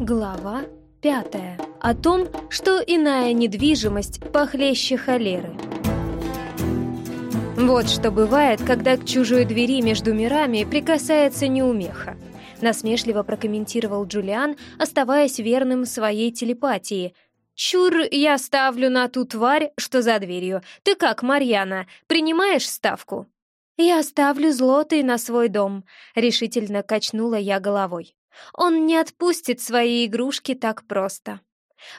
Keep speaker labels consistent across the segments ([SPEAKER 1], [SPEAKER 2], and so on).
[SPEAKER 1] Глава пятая. О том, что иная недвижимость похлеще холеры. Вот что бывает, когда к чужой двери между мирами прикасается неумеха. Насмешливо прокомментировал Джулиан, оставаясь верным своей телепатии. «Чур, я ставлю на ту тварь, что за дверью. Ты как, Марьяна, принимаешь ставку?» «Я ставлю злотый на свой дом», — решительно качнула я головой. «Он не отпустит свои игрушки так просто».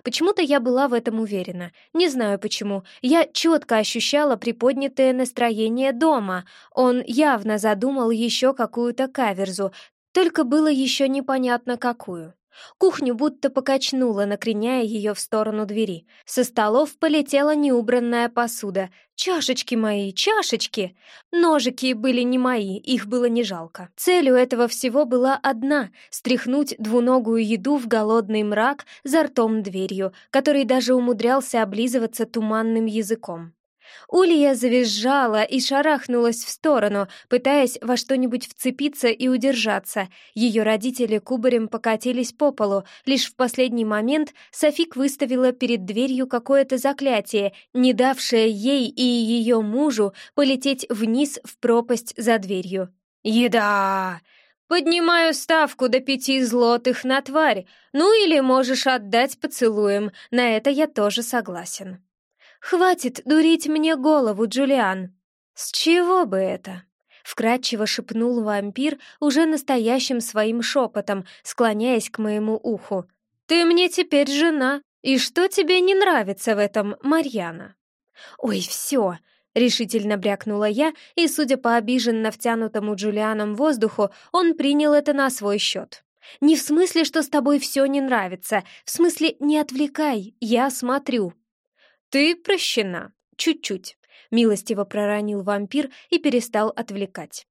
[SPEAKER 1] Почему-то я была в этом уверена. Не знаю почему. Я четко ощущала приподнятое настроение дома. Он явно задумал еще какую-то каверзу, только было еще непонятно какую. Кухню будто покачнуло, накреняя ее в сторону двери. Со столов полетела неубранная посуда. «Чашечки мои, чашечки!» Ножики были не мои, их было не жалко. Целью этого всего была одна — стряхнуть двуногую еду в голодный мрак за ртом дверью, который даже умудрялся облизываться туманным языком. Улья завизжала и шарахнулась в сторону, пытаясь во что-нибудь вцепиться и удержаться. Ее родители кубарем покатились по полу. Лишь в последний момент Софик выставила перед дверью какое-то заклятие, не давшее ей и ее мужу полететь вниз в пропасть за дверью. «Еда!» «Поднимаю ставку до пяти злотых на тварь. Ну или можешь отдать поцелуем. На это я тоже согласен». «Хватит дурить мне голову, Джулиан!» «С чего бы это?» — вкратчиво шепнул вампир уже настоящим своим шепотом, склоняясь к моему уху. «Ты мне теперь жена, и что тебе не нравится в этом, Марьяна?» «Ой, все!» — решительно брякнула я, и, судя по обиженно втянутому Джулианом воздуху, он принял это на свой счет. «Не в смысле, что с тобой все не нравится, в смысле не отвлекай, я смотрю». «Ты прощена. Чуть-чуть», — милостиво проронил вампир и перестал отвлекать.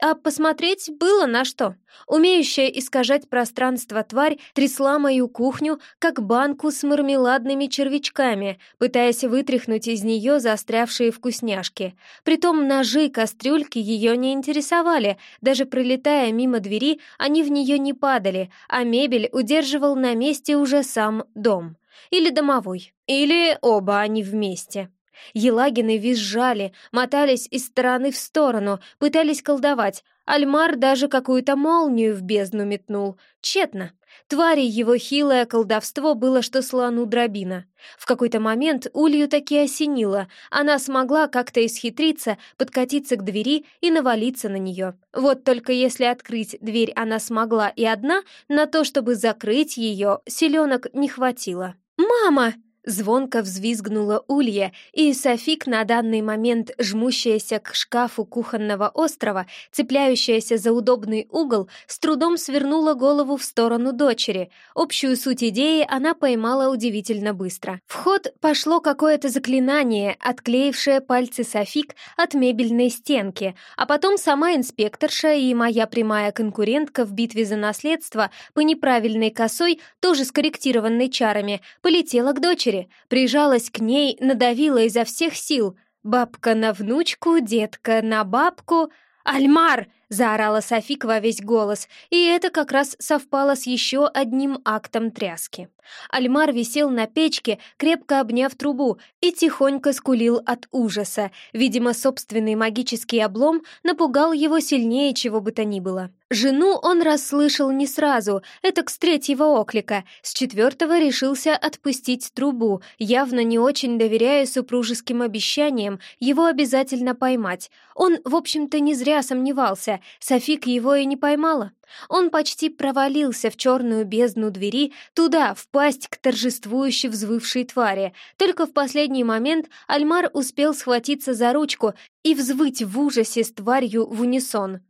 [SPEAKER 1] А посмотреть было на что. Умеющая искажать пространство тварь трясла мою кухню, как банку с мармеладными червячками, пытаясь вытряхнуть из нее застрявшие вкусняшки. Притом ножи, кастрюльки ее не интересовали, даже пролетая мимо двери, они в нее не падали, а мебель удерживал на месте уже сам дом. Или домовой. Или оба они вместе. Елагины визжали, мотались из стороны в сторону, пытались колдовать. Альмар даже какую-то молнию в бездну метнул. Тщетно. Твари его хилое колдовство было, что слону дробина. В какой-то момент Улью таки осенило. Она смогла как-то исхитриться, подкатиться к двери и навалиться на нее. Вот только если открыть дверь она смогла и одна, на то, чтобы закрыть ее, селенок не хватило. «Мама!» Звонко взвизгнула Улья, и Софик, на данный момент жмущаяся к шкафу кухонного острова, цепляющаяся за удобный угол, с трудом свернула голову в сторону дочери. Общую суть идеи она поймала удивительно быстро. В ход пошло какое-то заклинание, отклеившее пальцы Софик от мебельной стенки, а потом сама инспекторша и моя прямая конкурентка в битве за наследство по неправильной косой, тоже скорректированной чарами, полетела к дочери, дочери, прижалась к ней, надавила изо всех сил. Бабка на внучку, детка на бабку. «Альмар!» — заорала Софик весь голос, и это как раз совпало с еще одним актом тряски. Альмар висел на печке, крепко обняв трубу, и тихонько скулил от ужаса. Видимо, собственный магический облом напугал его сильнее чего бы то ни было. Жену он расслышал не сразу, это с третьего оклика. С четвертого решился отпустить трубу, явно не очень доверяя супружеским обещаниям его обязательно поймать. Он, в общем-то, не зря сомневался, Софик его и не поймала. Он почти провалился в черную бездну двери, туда, в пасть к торжествующе взвывшей твари. Только в последний момент Альмар успел схватиться за ручку и взвыть в ужасе с тварью в унисон.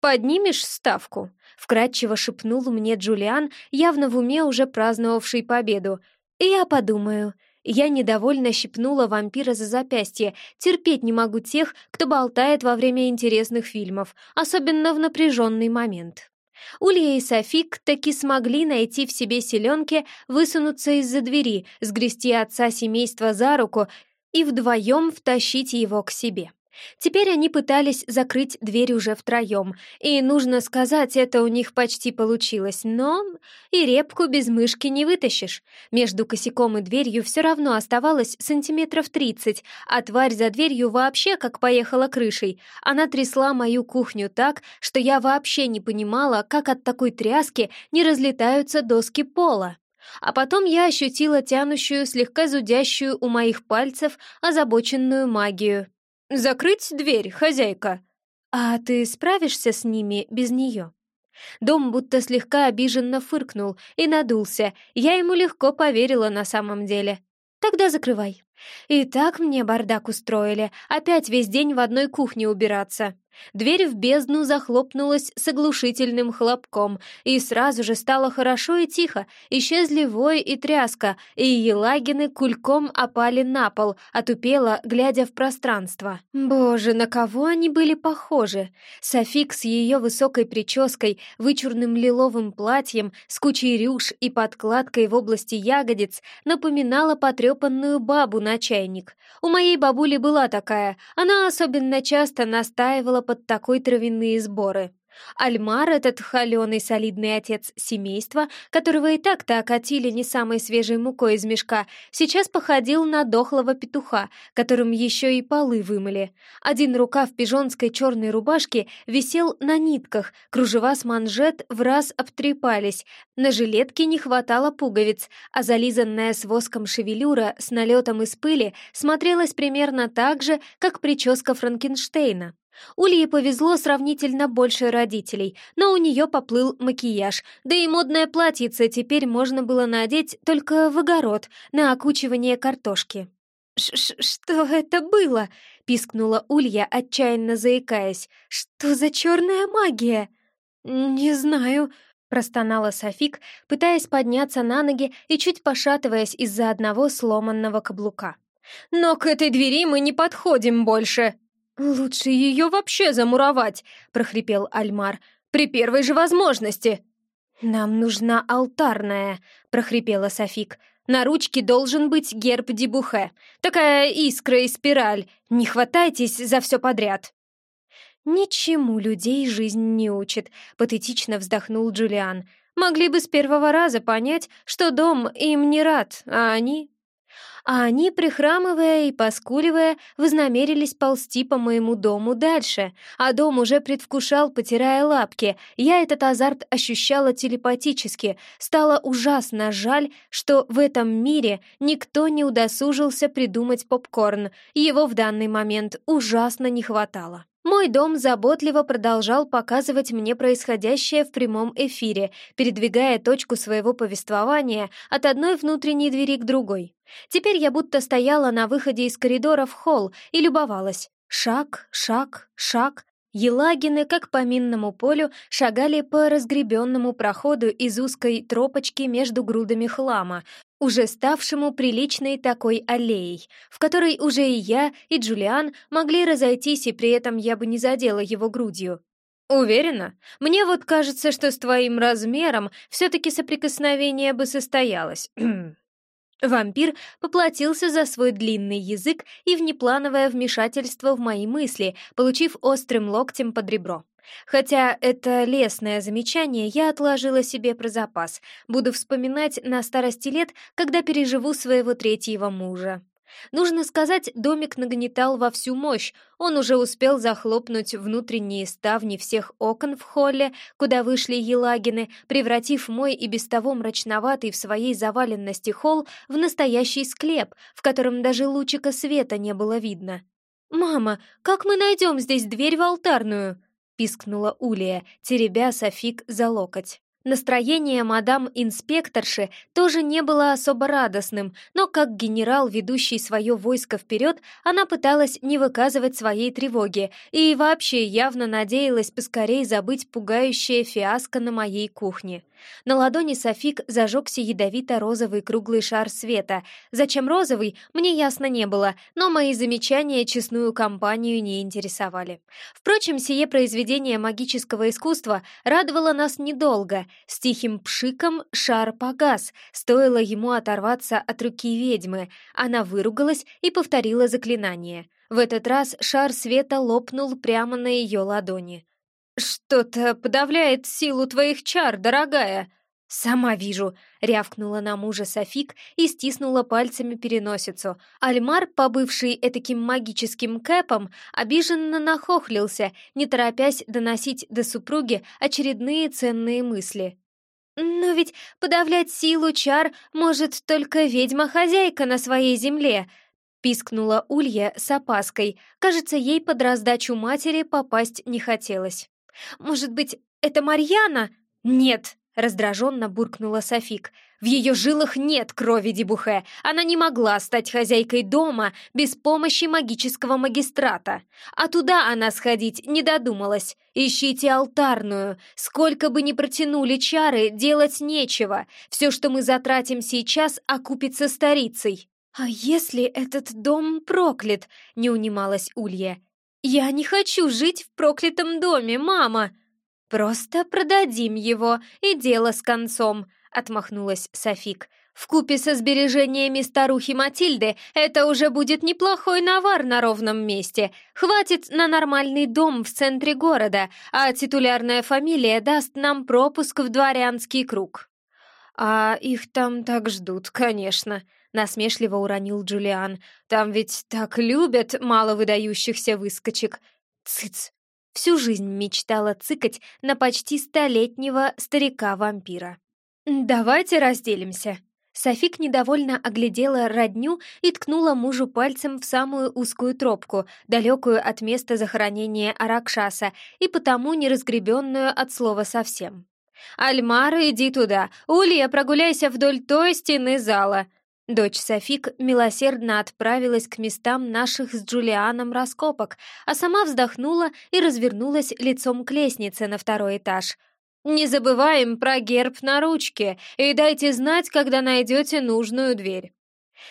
[SPEAKER 1] «Поднимешь ставку?» — вкратчиво шепнул мне Джулиан, явно в уме уже праздновавший победу. «Я подумаю», я недовольно щипнула вампира за запястье. Терпеть не могу тех, кто болтает во время интересных фильмов, особенно в напряженный момент. Улья и Софик таки смогли найти в себе селенки, высунуться из-за двери, сгрести отца семейства за руку и вдвоем втащить его к себе. Теперь они пытались закрыть дверь уже втроем, и, нужно сказать, это у них почти получилось, но и репку без мышки не вытащишь. Между косяком и дверью все равно оставалось сантиметров тридцать, а тварь за дверью вообще как поехала крышей. Она трясла мою кухню так, что я вообще не понимала, как от такой тряски не разлетаются доски пола. А потом я ощутила тянущую, слегка зудящую у моих пальцев озабоченную магию. «Закрыть дверь, хозяйка!» «А ты справишься с ними без нее?» Дом будто слегка обиженно фыркнул и надулся. Я ему легко поверила на самом деле. «Тогда закрывай». И так мне бардак устроили, опять весь день в одной кухне убираться. Дверь в бездну захлопнулась с оглушительным хлопком, и сразу же стало хорошо и тихо. Исчезли вой и тряска, и елагины кульком опали на пол, отупело, глядя в пространство. Боже, на кого они были похожи! Софик с ее высокой прической, вычурным лиловым платьем, с кучей рюш и подкладкой в области ягодиц напоминала потрепанную бабу на чайник. У моей бабули была такая, она особенно часто настаивала под такой травяные сборы. Альмар, этот холеный солидный отец семейства, которого и так-то окатили не самой свежей мукой из мешка, сейчас походил на дохлого петуха, которым еще и полы вымыли. Один рукав пижонской черной рубашки висел на нитках, кружева с манжет в раз обтрепались, на жилетке не хватало пуговиц, а зализанная с воском шевелюра с налетом из пыли смотрелась примерно так же, как прическа Франкенштейна. Улье повезло сравнительно больше родителей, но у нее поплыл макияж, да и модное платьице теперь можно было надеть только в огород на окучивание картошки. Ш -ш «Что это было?» — пискнула Улья, отчаянно заикаясь. «Что за черная магия?» «Не знаю», — простонала Софик, пытаясь подняться на ноги и чуть пошатываясь из-за одного сломанного каблука. «Но к этой двери мы не подходим больше!» «Лучше ее вообще замуровать!» — прохрипел Альмар. «При первой же возможности!» «Нам нужна алтарная!» — прохрипела Софик. «На ручке должен быть герб Дебухе. Такая искра и спираль. Не хватайтесь за все подряд!» «Ничему людей жизнь не учит», — патетично вздохнул Джулиан. «Могли бы с первого раза понять, что дом им не рад, а они а они, прихрамывая и поскуливая, вознамерились ползти по моему дому дальше, а дом уже предвкушал, потирая лапки. Я этот азарт ощущала телепатически. Стало ужасно жаль, что в этом мире никто не удосужился придумать попкорн. Его в данный момент ужасно не хватало. Мой дом заботливо продолжал показывать мне происходящее в прямом эфире, передвигая точку своего повествования от одной внутренней двери к другой. Теперь я будто стояла на выходе из коридора в холл и любовалась. Шаг, шаг, шаг, Елагины, как по минному полю, шагали по разгребенному проходу из узкой тропочки между грудами хлама, уже ставшему приличной такой аллеей, в которой уже и я, и Джулиан могли разойтись, и при этом я бы не задела его грудью. «Уверена? Мне вот кажется, что с твоим размером все-таки соприкосновение бы состоялось. Вампир поплатился за свой длинный язык и внеплановое вмешательство в мои мысли, получив острым локтем под ребро. Хотя это лесное замечание я отложила себе про запас. Буду вспоминать на старости лет, когда переживу своего третьего мужа. Нужно сказать, домик нагнетал во всю мощь. Он уже успел захлопнуть внутренние ставни всех окон в холле, куда вышли Елагины, превратив мой и без того мрачноватый в своей заваленности холл в настоящий склеп, в котором даже лучика света не было видно. «Мама, как мы найдем здесь дверь в алтарную?» — пискнула Улия, теребя Софик за локоть. Настроение мадам-инспекторши тоже не было особо радостным, но как генерал, ведущий свое войско вперед, она пыталась не выказывать своей тревоги и вообще явно надеялась поскорей забыть пугающее фиаско на моей кухне. На ладони Софик зажегся ядовито-розовый круглый шар света. Зачем розовый, мне ясно не было, но мои замечания честную компанию не интересовали. Впрочем, сие произведение магического искусства радовало нас недолго. С тихим пшиком шар погас, стоило ему оторваться от руки ведьмы. Она выругалась и повторила заклинание — В этот раз шар света лопнул прямо на ее ладони. «Что-то подавляет силу твоих чар, дорогая!» «Сама вижу», — рявкнула на мужа Софик и стиснула пальцами переносицу. Альмар, побывший этаким магическим кэпом, обиженно нахохлился, не торопясь доносить до супруги очередные ценные мысли. «Но ведь подавлять силу чар может только ведьма-хозяйка на своей земле», — пискнула Улья с опаской. Кажется, ей под раздачу матери попасть не хотелось. «Может быть, это Марьяна?» «Нет», Раздраженно буркнула Софик. В ее жилах нет крови Дебухе. Она не могла стать хозяйкой дома без помощи магического магистрата. А туда она сходить не додумалась. Ищите алтарную. Сколько бы ни протянули чары, делать нечего. Все, что мы затратим сейчас, окупится старицей. «А если этот дом проклят?» — не унималась Улья. «Я не хочу жить в проклятом доме, мама!» «Просто продадим его, и дело с концом», — отмахнулась Софик. «В купе со сбережениями старухи Матильды это уже будет неплохой навар на ровном месте. Хватит на нормальный дом в центре города, а титулярная фамилия даст нам пропуск в дворянский круг». «А их там так ждут, конечно», — насмешливо уронил Джулиан. «Там ведь так любят маловыдающихся выскочек». «Цыц!» Всю жизнь мечтала цыкать на почти столетнего старика-вампира. «Давайте разделимся». Софик недовольно оглядела родню и ткнула мужу пальцем в самую узкую тропку, далекую от места захоронения Аракшаса и потому неразгребенную от слова совсем. «Альмара, иди туда! Улья, прогуляйся вдоль той стены зала!» Дочь Софик милосердно отправилась к местам наших с Джулианом раскопок, а сама вздохнула и развернулась лицом к лестнице на второй этаж. «Не забываем про герб на ручке и дайте знать, когда найдете нужную дверь».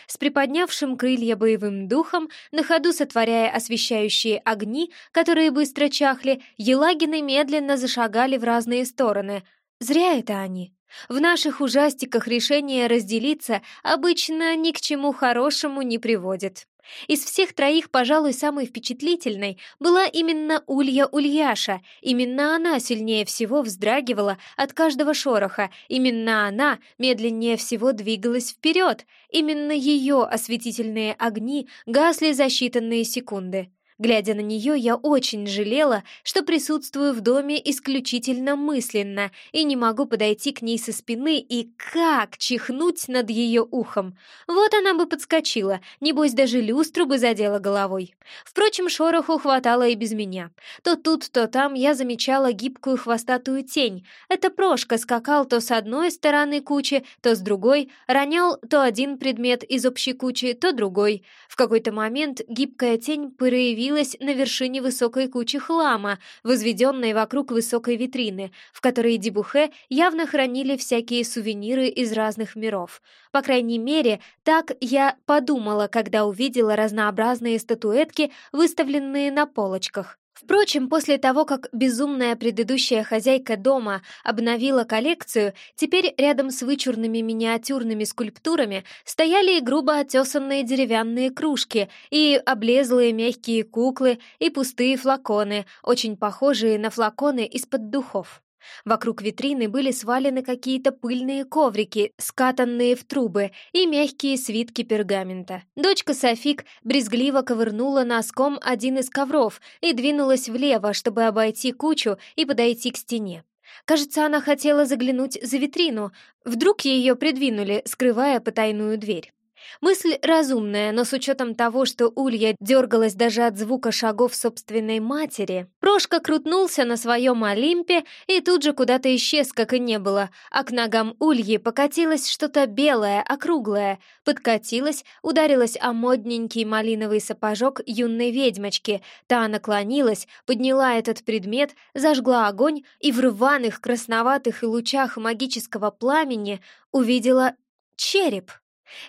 [SPEAKER 1] С приподнявшим крылья боевым духом, на ходу сотворяя освещающие огни, которые быстро чахли, Елагины медленно зашагали в разные стороны. Зря это они. В наших ужастиках решение разделиться обычно ни к чему хорошему не приводит. Из всех троих, пожалуй, самой впечатлительной была именно Улья Ульяша. Именно она сильнее всего вздрагивала от каждого шороха. Именно она медленнее всего двигалась вперед. Именно ее осветительные огни гасли за считанные секунды. Глядя на нее, я очень жалела, что присутствую в доме исключительно мысленно и не могу подойти к ней со спины и как чихнуть над ее ухом. Вот она бы подскочила, небось даже люстру бы задела головой. Впрочем, шороху хватало и без меня. То тут, то там я замечала гибкую хвостатую тень. Это Прошка скакал то с одной стороны кучи, то с другой, ронял то один предмет из общей кучи, то другой. В какой-то момент гибкая тень проявилась находилась на вершине высокой кучи хлама, возведенной вокруг высокой витрины, в которой Дебухе явно хранили всякие сувениры из разных миров. По крайней мере, так я подумала, когда увидела разнообразные статуэтки, выставленные на полочках. Впрочем, после того, как безумная предыдущая хозяйка дома обновила коллекцию, теперь рядом с вычурными миниатюрными скульптурами стояли и грубо отесанные деревянные кружки, и облезлые мягкие куклы, и пустые флаконы, очень похожие на флаконы из-под духов. Вокруг витрины были свалены какие-то пыльные коврики, скатанные в трубы, и мягкие свитки пергамента. Дочка Софик брезгливо ковырнула носком один из ковров и двинулась влево, чтобы обойти кучу и подойти к стене. Кажется, она хотела заглянуть за витрину. Вдруг ее придвинули, скрывая потайную дверь. Мысль разумная, но с учетом того, что Улья дергалась даже от звука шагов собственной матери, Прошка крутнулся на своем Олимпе и тут же куда-то исчез, как и не было, а к ногам Ульи покатилось что-то белое, округлое, подкатилось, ударилось о модненький малиновый сапожок юной ведьмочки, та наклонилась, подняла этот предмет, зажгла огонь и в рваных красноватых лучах магического пламени увидела череп.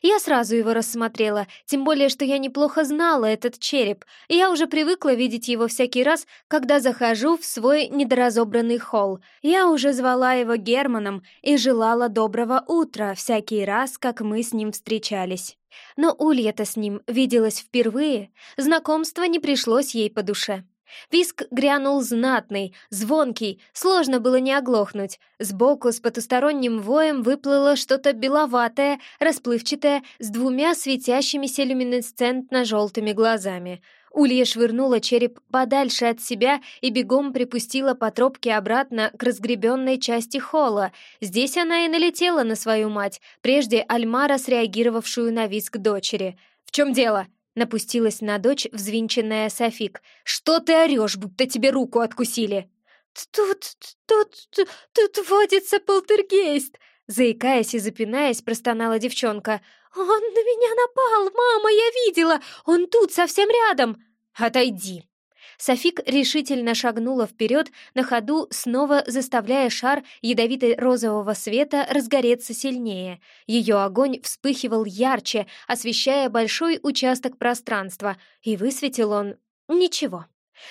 [SPEAKER 1] Я сразу его рассмотрела, тем более, что я неплохо знала этот череп, и я уже привыкла видеть его всякий раз, когда захожу в свой недоразобранный холл. Я уже звала его Германом и желала доброго утра всякий раз, как мы с ним встречались. Но Улья-то с ним виделась впервые, знакомство не пришлось ей по душе. Виск грянул знатный, звонкий, сложно было не оглохнуть. Сбоку с потусторонним воем выплыло что-то беловатое, расплывчатое, с двумя светящимися люминесцентно-желтыми глазами. Улья швырнула череп подальше от себя и бегом припустила по тропке обратно к разгребенной части холла. Здесь она и налетела на свою мать, прежде Альмара среагировавшую на виск дочери. «В чем дело?» Напустилась на дочь взвинченная Софик. «Что ты орешь, будто тебе руку откусили?» «Тут, тут, тут, тут водится полтергейст!» Заикаясь и запинаясь, простонала девчонка. «Он на меня напал, мама, я видела! Он тут, совсем рядом!» «Отойди!» Софик решительно шагнула вперед, на ходу снова заставляя шар ядовито-розового света разгореться сильнее. Ее огонь вспыхивал ярче, освещая большой участок пространства, и высветил он ничего.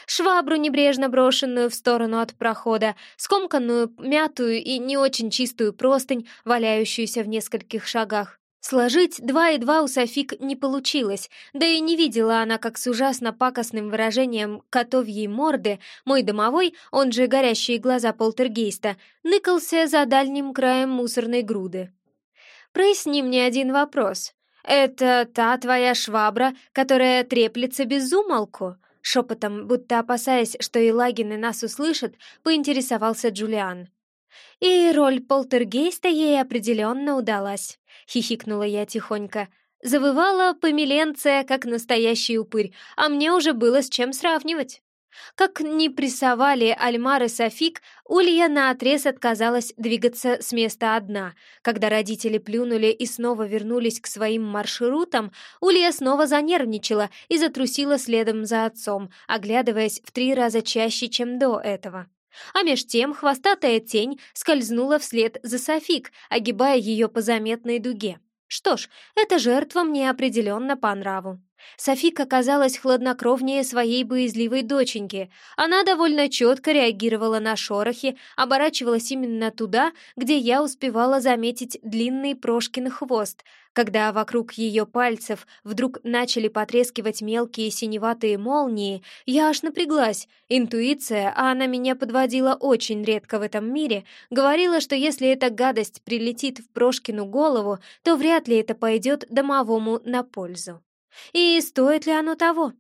[SPEAKER 1] Швабру, небрежно брошенную в сторону от прохода, скомканную, мятую и не очень чистую простынь, валяющуюся в нескольких шагах. Сложить два и два у Софик не получилось, да и не видела она, как с ужасно пакостным выражением котовьей морды мой домовой, он же горящие глаза полтергейста, ныкался за дальним краем мусорной груды. «Проясни мне один вопрос. Это та твоя швабра, которая треплется без умолку?» Шепотом, будто опасаясь, что Елагины нас услышат, поинтересовался Джулиан. И роль полтергейста ей определенно удалась. — хихикнула я тихонько. Завывала помиленция, как настоящий упырь, а мне уже было с чем сравнивать. Как ни прессовали Альмар и Софик, Улья наотрез отказалась двигаться с места одна. Когда родители плюнули и снова вернулись к своим маршрутам, Улья снова занервничала и затрусила следом за отцом, оглядываясь в три раза чаще, чем до этого. А меж тем хвостатая тень скользнула вслед за Софик, огибая ее по заметной дуге. Что ж, эта жертва мне определенно по нраву. Софик оказалась хладнокровнее своей боязливой доченьки. Она довольно четко реагировала на шорохи, оборачивалась именно туда, где я успевала заметить длинный Прошкин хвост, когда вокруг ее пальцев вдруг начали потрескивать мелкие синеватые молнии, я аж напряглась. Интуиция, а она меня подводила очень редко в этом мире, говорила, что если эта гадость прилетит в Прошкину голову, то вряд ли это пойдет домовому на пользу. И стоит ли оно того?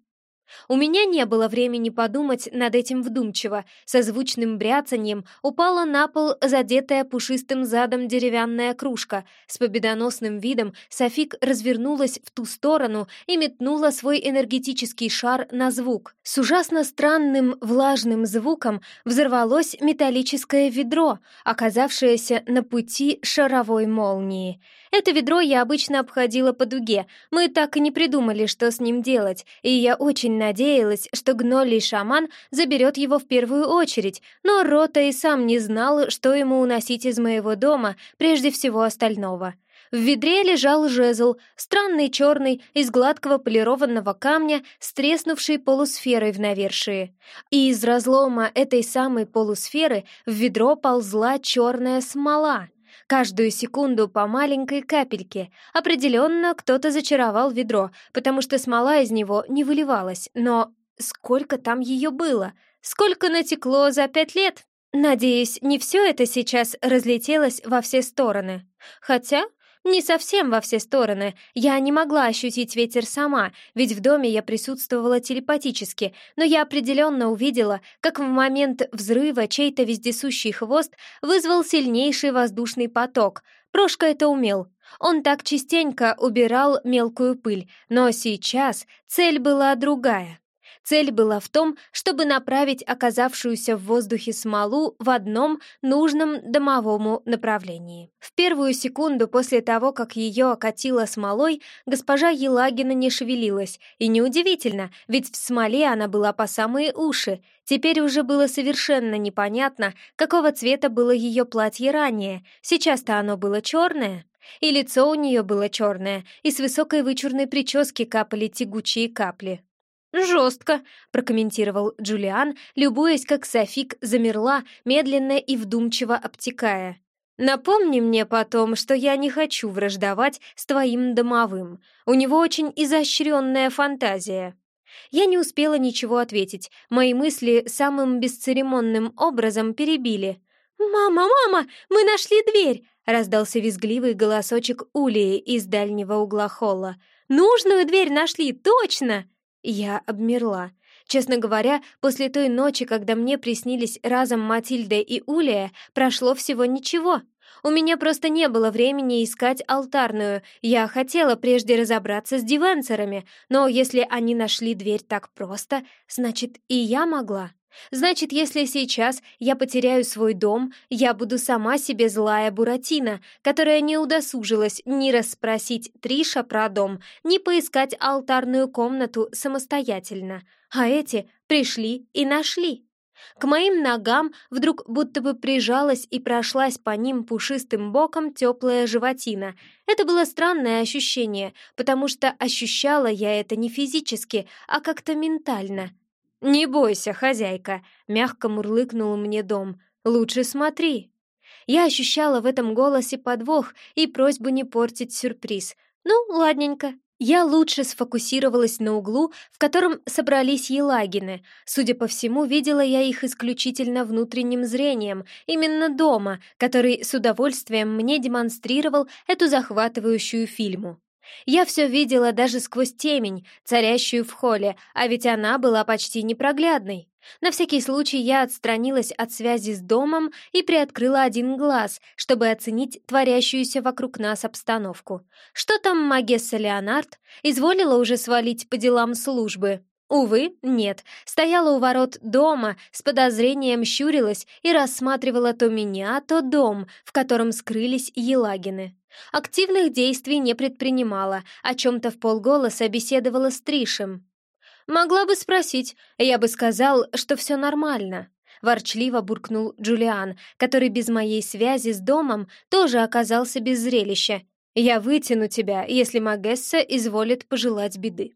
[SPEAKER 1] У меня не было времени подумать над этим вдумчиво. Со звучным бряцаньем упала на пол задетая пушистым задом деревянная кружка. С победоносным видом Софик развернулась в ту сторону и метнула свой энергетический шар на звук. С ужасно странным влажным звуком взорвалось металлическое ведро, оказавшееся на пути шаровой молнии. Это ведро я обычно обходила по дуге. Мы так и не придумали, что с ним делать, и я очень надеялась, что гнолий шаман заберет его в первую очередь, но Рота и сам не знал, что ему уносить из моего дома прежде всего остального. В ведре лежал жезл, странный черный, из гладкого полированного камня с треснувшей полусферой в навершии. И из разлома этой самой полусферы в ведро ползла черная смола. Каждую секунду по маленькой капельке. Определенно кто-то зачаровал ведро, потому что смола из него не выливалась. Но сколько там ее было? Сколько натекло за пять лет? Надеюсь, не все это сейчас разлетелось во все стороны. Хотя не совсем во все стороны. Я не могла ощутить ветер сама, ведь в доме я присутствовала телепатически, но я определенно увидела, как в момент взрыва чей-то вездесущий хвост вызвал сильнейший воздушный поток. Прошка это умел. Он так частенько убирал мелкую пыль, но сейчас цель была другая. Цель была в том, чтобы направить оказавшуюся в воздухе смолу в одном нужном домовому направлении. В первую секунду после того, как ее окатило смолой, госпожа Елагина не шевелилась, и неудивительно, ведь в смоле она была по самые уши. Теперь уже было совершенно непонятно, какого цвета было ее платье ранее, сейчас-то оно было черное. И лицо у нее было черное, и с высокой вычурной прически капали тягучие капли. «Жестко», — прокомментировал Джулиан, любуясь, как Софик замерла, медленно и вдумчиво обтекая. «Напомни мне потом, что я не хочу враждовать с твоим домовым. У него очень изощренная фантазия». Я не успела ничего ответить. Мои мысли самым бесцеремонным образом перебили. «Мама, мама, мы нашли дверь!» — раздался визгливый голосочек Улии из дальнего угла холла. «Нужную дверь нашли, точно!» Я обмерла. Честно говоря, после той ночи, когда мне приснились разом Матильда и Улия, прошло всего ничего. У меня просто не было времени искать алтарную. Я хотела прежде разобраться с дивенцерами, но если они нашли дверь так просто, значит, и я могла. Значит, если сейчас я потеряю свой дом, я буду сама себе злая Буратино, которая не удосужилась ни расспросить Триша про дом, ни поискать алтарную комнату самостоятельно. А эти пришли и нашли. К моим ногам вдруг будто бы прижалась и прошлась по ним пушистым боком теплая животина. Это было странное ощущение, потому что ощущала я это не физически, а как-то ментально — «Не бойся, хозяйка», — мягко мурлыкнул мне дом. «Лучше смотри». Я ощущала в этом голосе подвох и просьбу не портить сюрприз. «Ну, ладненько». Я лучше сфокусировалась на углу, в котором собрались елагины. Судя по всему, видела я их исключительно внутренним зрением, именно дома, который с удовольствием мне демонстрировал эту захватывающую фильму. Я все видела даже сквозь темень, царящую в холле, а ведь она была почти непроглядной. На всякий случай я отстранилась от связи с домом и приоткрыла один глаз, чтобы оценить творящуюся вокруг нас обстановку. Что там Магесса Леонард? Изволила уже свалить по делам службы. Увы, нет. Стояла у ворот дома, с подозрением щурилась и рассматривала то меня, то дом, в котором скрылись Елагины. Активных действий не предпринимала, о чем-то в полголоса беседовала с Тришем. «Могла бы спросить, я бы сказал, что все нормально», — ворчливо буркнул Джулиан, который без моей связи с домом тоже оказался без зрелища. «Я вытяну тебя, если Магесса изволит пожелать беды».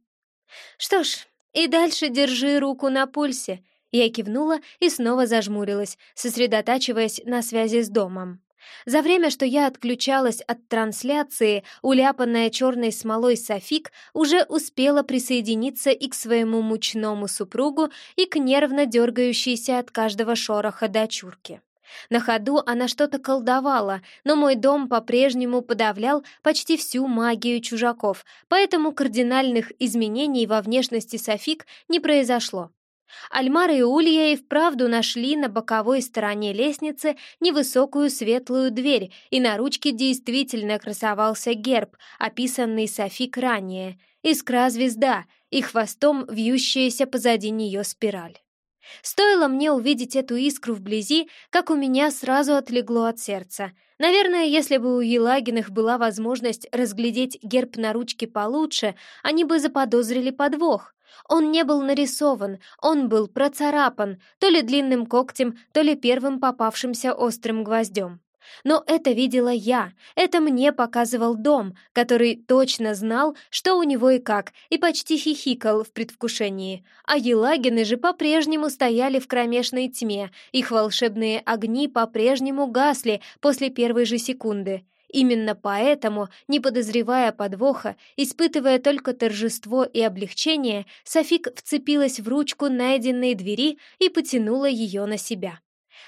[SPEAKER 1] «Что ж, и дальше держи руку на пульсе», — я кивнула и снова зажмурилась, сосредотачиваясь на связи с домом. За время, что я отключалась от трансляции, уляпанная черной смолой Софик уже успела присоединиться и к своему мучному супругу, и к нервно дергающейся от каждого шороха дочурке. На ходу она что-то колдовала, но мой дом по-прежнему подавлял почти всю магию чужаков, поэтому кардинальных изменений во внешности Софик не произошло. Альмар и Улья и вправду нашли на боковой стороне лестницы невысокую светлую дверь, и на ручке действительно красовался герб, описанный Софик ранее, искра-звезда и хвостом вьющаяся позади нее спираль. Стоило мне увидеть эту искру вблизи, как у меня сразу отлегло от сердца. Наверное, если бы у Елагиных была возможность разглядеть герб на ручке получше, они бы заподозрили подвох. Он не был нарисован, он был процарапан, то ли длинным когтем, то ли первым попавшимся острым гвоздем. Но это видела я, это мне показывал дом, который точно знал, что у него и как, и почти хихикал в предвкушении. А Елагины же по-прежнему стояли в кромешной тьме, их волшебные огни по-прежнему гасли после первой же секунды. Именно поэтому, не подозревая подвоха, испытывая только торжество и облегчение, Софик вцепилась в ручку найденной двери и потянула ее на себя.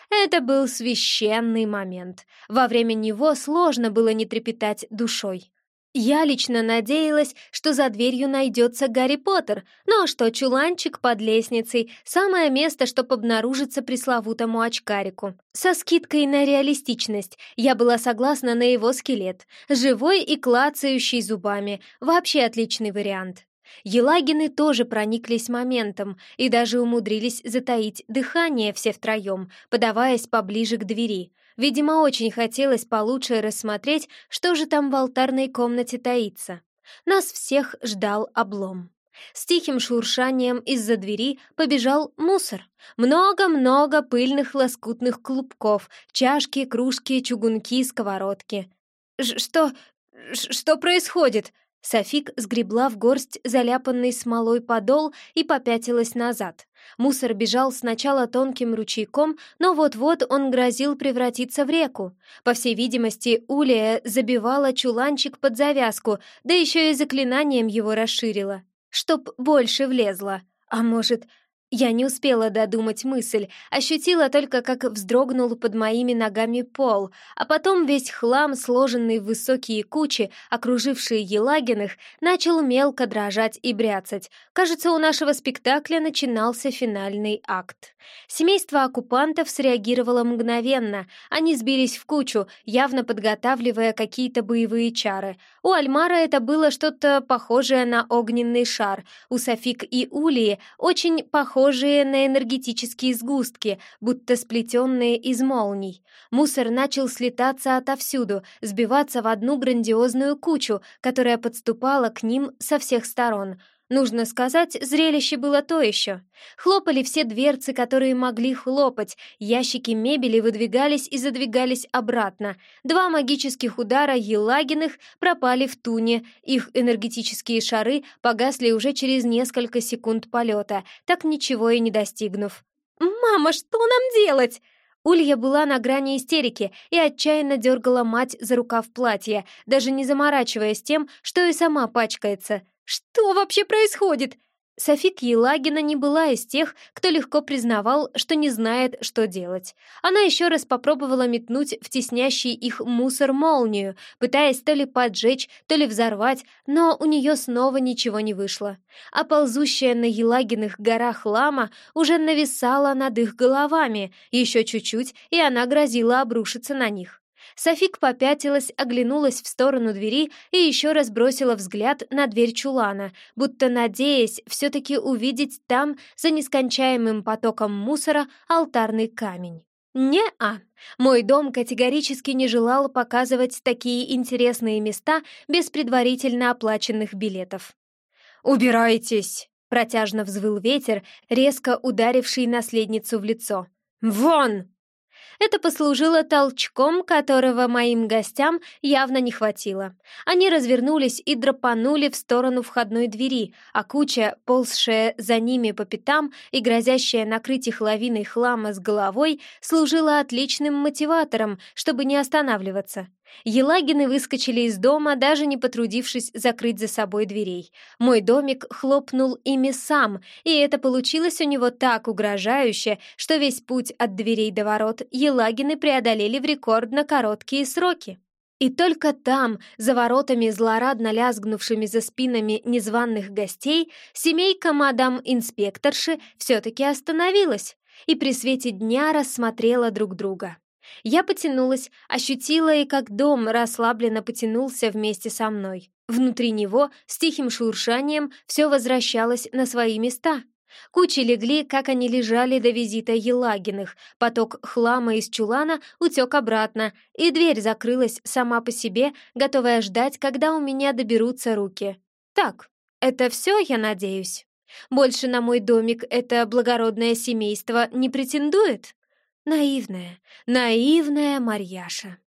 [SPEAKER 1] Это был священный момент. Во время него сложно было не трепетать душой. Я лично надеялась, что за дверью найдется Гарри Поттер, но что чуланчик под лестницей — самое место, чтобы обнаружиться пресловутому очкарику. Со скидкой на реалистичность я была согласна на его скелет. Живой и клацающий зубами — вообще отличный вариант. Елагины тоже прониклись моментом и даже умудрились затаить дыхание все втроем, подаваясь поближе к двери — Видимо, очень хотелось получше рассмотреть, что же там в алтарной комнате таится. Нас всех ждал облом. С тихим шуршанием из-за двери побежал мусор. Много-много пыльных лоскутных клубков, чашки, кружки, чугунки, сковородки. «Что? что происходит?» Софик сгребла в горсть заляпанный смолой подол и попятилась назад. Мусор бежал сначала тонким ручейком, но вот-вот он грозил превратиться в реку. По всей видимости, Улия забивала чуланчик под завязку, да еще и заклинанием его расширила, чтоб больше влезла. А может, я не успела додумать мысль, ощутила только, как вздрогнул под моими ногами пол, а потом весь хлам, сложенный в высокие кучи, окружившие Елагиных, начал мелко дрожать и бряцать. Кажется, у нашего спектакля начинался финальный акт. Семейство оккупантов среагировало мгновенно. Они сбились в кучу, явно подготавливая какие-то боевые чары. У Альмара это было что-то похожее на огненный шар, у Софик и Улии очень похоже похожие на энергетические сгустки, будто сплетенные из молний. Мусор начал слетаться отовсюду, сбиваться в одну грандиозную кучу, которая подступала к ним со всех сторон — Нужно сказать, зрелище было то еще. Хлопали все дверцы, которые могли хлопать, ящики мебели выдвигались и задвигались обратно. Два магических удара Елагиных пропали в туне, их энергетические шары погасли уже через несколько секунд полета, так ничего и не достигнув. «Мама, что нам делать?» Улья была на грани истерики и отчаянно дергала мать за рукав платья, даже не заморачиваясь тем, что и сама пачкается — «Что вообще происходит?» Софик Елагина не была из тех, кто легко признавал, что не знает, что делать. Она еще раз попробовала метнуть в теснящий их мусор молнию, пытаясь то ли поджечь, то ли взорвать, но у нее снова ничего не вышло. А ползущая на Елагиных горах лама уже нависала над их головами, еще чуть-чуть, и она грозила обрушиться на них. Софик попятилась, оглянулась в сторону двери и еще раз бросила взгляд на дверь чулана, будто надеясь все-таки увидеть там, за нескончаемым потоком мусора, алтарный камень. Не-а. Мой дом категорически не желал показывать такие интересные места без предварительно оплаченных билетов. «Убирайтесь!» — протяжно взвыл ветер, резко ударивший наследницу в лицо. «Вон!» Это послужило толчком, которого моим гостям явно не хватило. Они развернулись и драпанули в сторону входной двери, а куча, ползшая за ними по пятам и грозящая накрыть их лавиной хлама с головой, служила отличным мотиватором, чтобы не останавливаться. Елагины выскочили из дома, даже не потрудившись закрыть за собой дверей. Мой домик хлопнул ими сам, и это получилось у него так угрожающе, что весь путь от дверей до ворот Елагины преодолели в рекордно короткие сроки. И только там, за воротами, злорадно лязгнувшими за спинами незваных гостей, семейка мадам-инспекторши все-таки остановилась и при свете дня рассмотрела друг друга. Я потянулась, ощутила и как дом расслабленно потянулся вместе со мной. Внутри него с тихим шуршанием все возвращалось на свои места. Кучи легли, как они лежали до визита Елагиных, поток хлама из чулана утек обратно, и дверь закрылась сама по себе, готовая ждать, когда у меня доберутся руки. Так, это все, я надеюсь? Больше на мой домик это благородное семейство не претендует? Наивная, наивная Марьяша.